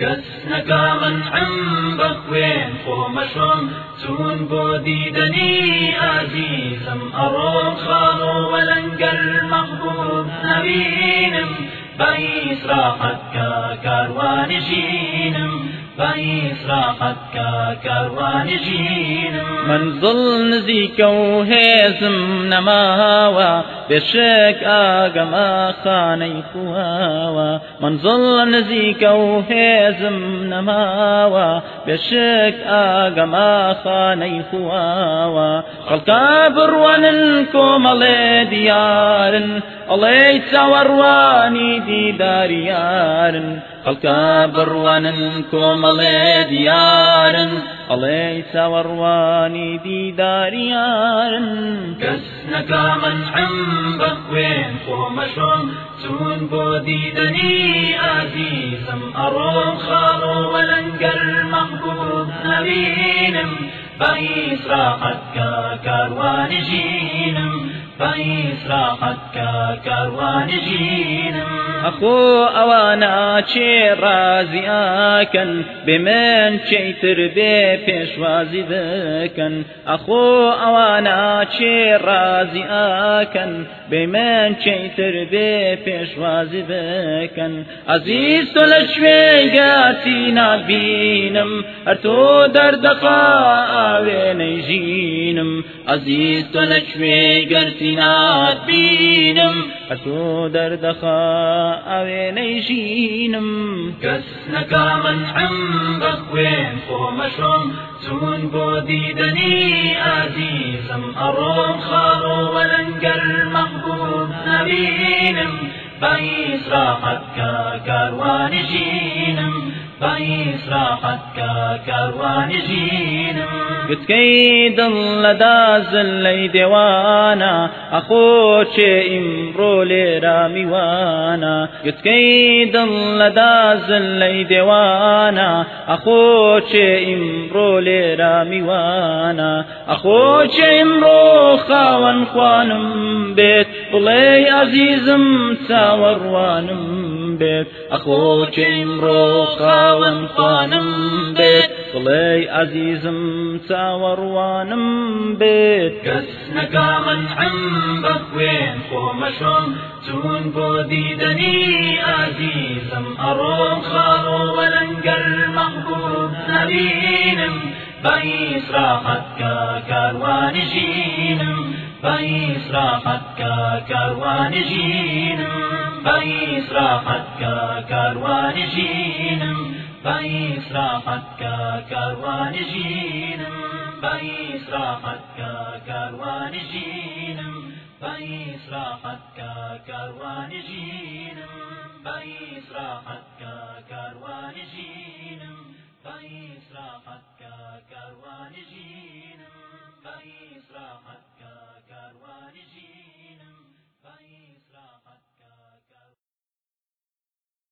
کەس نەکاڵن ئەم بە خوێن خۆمەشۆم چون بۆ دیدنی ئازیزم ئەڕۆم خاڵۆوە لەنگەر مەخبوب نەبینم بەئیس راحەت کە کاروانژینم بەئیس راحەت کە کاروانژینم منزڵ نزیکە و هێزم نەماوە بێشک ئاگەما خانەی خواوە منزڵ نزیکە و هێزم نەماوە بێشک ئاگەما خانەی خواوە خەڵکا بڕوانن کۆمەڵێ دیارن ئەڵێ چاوەڕوانی دیداریارن. خەڵکە بڕوانن کۆمەڵێ دیارن ئەڵێ ساوەڕوانی دیداریان کەس نەکامەن ئەم بە خوێن خۆمەشۆم چون بۆ دیدنی ئازیزم ئەڕۆم خاڵۆوە لەنگەر مەحبوب نەبینم بەئیس راحەتکە کاروانژینم بەئیس كاروان جينم ئەخۆ ئەوانە چێ ڕازیاکەن بێ من چیتر بێ پێشوازی بکەن ئەخۆ ئەوانە چێ ڕازیاکەن بێ من چیتر بێ پێشوازی بکەن ئەزیز تۆ لە شوێگاتی نبینم هەر تۆ دەردەخوا ئاوێنەی ژینم عزیز و لشوی گرسینات بینم اسو در دخا اوی نیشینم کس نکامن عم فو مشروم تون بو دیدنی عزیزم أروم خارو ولنگر محبوب نبینم بایس راحت که کاروان جینم باعیس راحت کا کاروانی جینم گتکەی دڵ لەدا زلەی دێوانە ئەخۆچێ ئیمڕۆ لێرا میوانە. گتکەی دڵ لەدا زلەی دێوانە ئەخۆچێ ئیمڕۆ لێرا میوانە. ئەخۆچێ ئیمڕۆ خاوەن خوانم بێت بڵێ ئازیزم چاوەڕوانم بێت ئەخۆچی مرۆ خاوەم خوانم بێت بڵێ بيت. چاوەڕوانم بێت کەس نەکا من ئەم بە خوێن خۆمەشۆم چون عزيزم دیدنی عزیزم ئەڕۆم خاوە وەلەنگەر مەحبوب نەبینم بەئیس راحەت جينم. بايس راحت راحەت کە کاروانژینم بايس راحت كروان جينم فايس راحتك كروان جينم باعیس ڕاحەت کە کاروان ژینم باعیس ڕاحەت کە کاروان ژینم باعیس ڕاحەت کە کاروان ژینم.